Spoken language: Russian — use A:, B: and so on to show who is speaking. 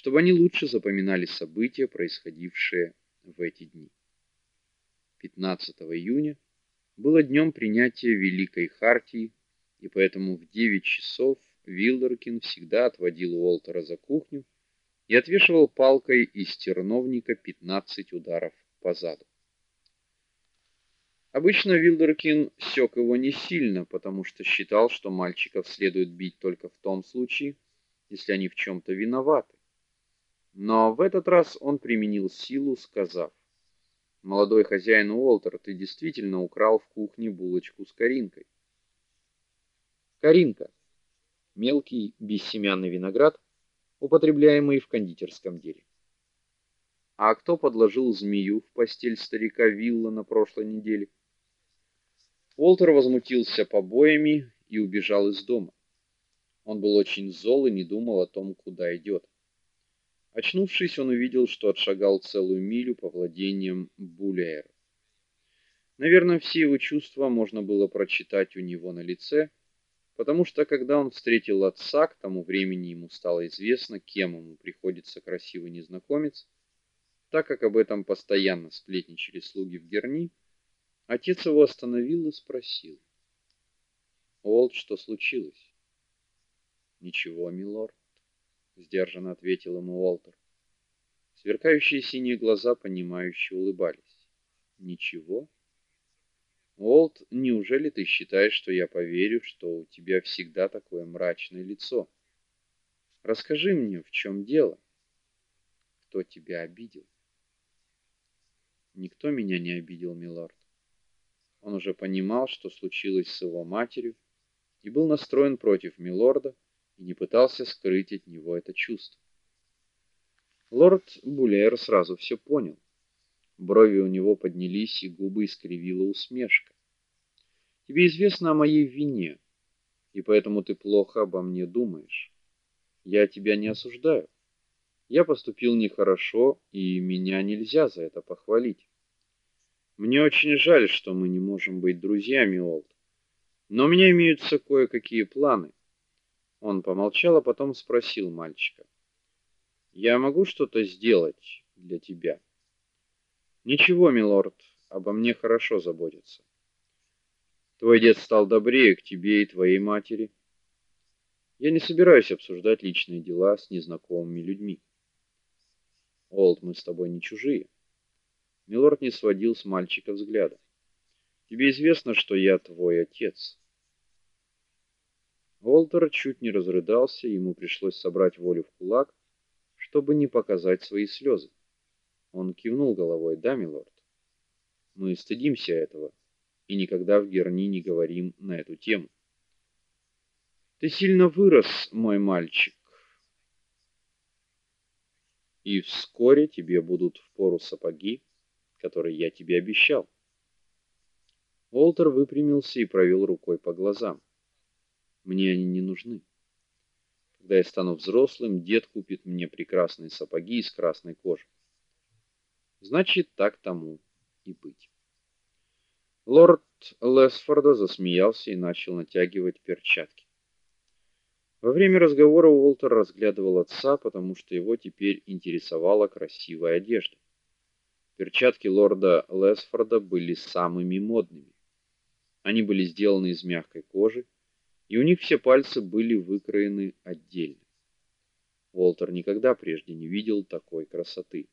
A: чтобы они лучше запоминали события, происходившие в эти дни. 15 июня было днем принятия Великой Хартии, и поэтому в 9 часов Вилдеркин всегда отводил Уолтера за кухню и отвешивал палкой из терновника 15 ударов по заду. Обычно Вилдеркин сёк его не сильно, потому что считал, что мальчиков следует бить только в том случае, если они в чем то виноваты. Но в этот раз он применил силу, сказав: "Молодой хозяин Уолтер, ты действительно украл в кухне булочку с коринкой". Коринка мелкий бессемянный виноград, употребляемый в кондитерском деле. А кто подложил змею в постель старика Вилла на прошлой неделе? Уолтер возмутился побоями и убежал из дома. Он был очень зол и не думал о том, куда идет. Очнувшись, он увидел, что отшагал целую милю по владениям Булеер. Наверное, все его чувства можно было прочитать у него на лице, потому что когда он встретил отца, к тому времени ему стало известно, кем ему приходится красивый незнакомец, так как об этом постоянно сплетничали слуги в Герни. Отец его остановил и спросил: "Олд, что случилось?" "Ничего, милорд", сдержанно ответил ему Уолтер. Сверкающие синие глаза понимающе улыбались. "Ничего?" Уолт, неужели ты считаешь, что я поверю, что у тебя всегда такое мрачное лицо? Расскажи мне, в чем дело? Кто тебя обидел? Никто меня не обидел, милорд. Он уже понимал, что случилось с его матерью, и был настроен против милорда и не пытался скрыть от него это чувство. Лорд Булер сразу все понял. Брови у него поднялись, и губы искривила усмешка. Тебе известно о моей вине, и поэтому ты плохо обо мне думаешь. Я тебя не осуждаю. Я поступил нехорошо, и меня нельзя за это похвалить. Мне очень жаль, что мы не можем быть друзьями, Олд. Но у меня имеются кое-какие планы. Он помолчал, а потом спросил мальчика: "Я могу что-то сделать для тебя?" "Ничего, милорд, обо мне хорошо заботятся. Твой дед стал добрее к тебе и твоей матери. Я не собираюсь обсуждать личные дела с незнакомыми людьми. Олд, мы с тобой не чужие. Милорд не сводил с мальчика взгляда. Тебе известно, что я твой отец. Волтер чуть не разрыдался, ему пришлось собрать волю в кулак, чтобы не показать свои слезы. Он кивнул головой: "Да, милорд. Мы стыдимся этого и никогда в Герни не говорим на эту тему. Ты сильно вырос, мой мальчик и вскоре тебе будут впору сапоги, которые я тебе обещал. Волтер выпрямился и провел рукой по глазам. Мне они не нужны. Когда я стану взрослым, дед купит мне прекрасные сапоги из красной кожи. Значит, так тому и быть. Лорд Лесфорда засмеялся и начал натягивать перчатки. Во время разговора Уолтер разглядывал отца, потому что его теперь интересовала красивая одежда. Перчатки лорда Лесфорда были самыми модными. Они были сделаны из мягкой кожи, и у них все пальцы были выкроены отдельно. Уолтер никогда прежде не видел такой красоты.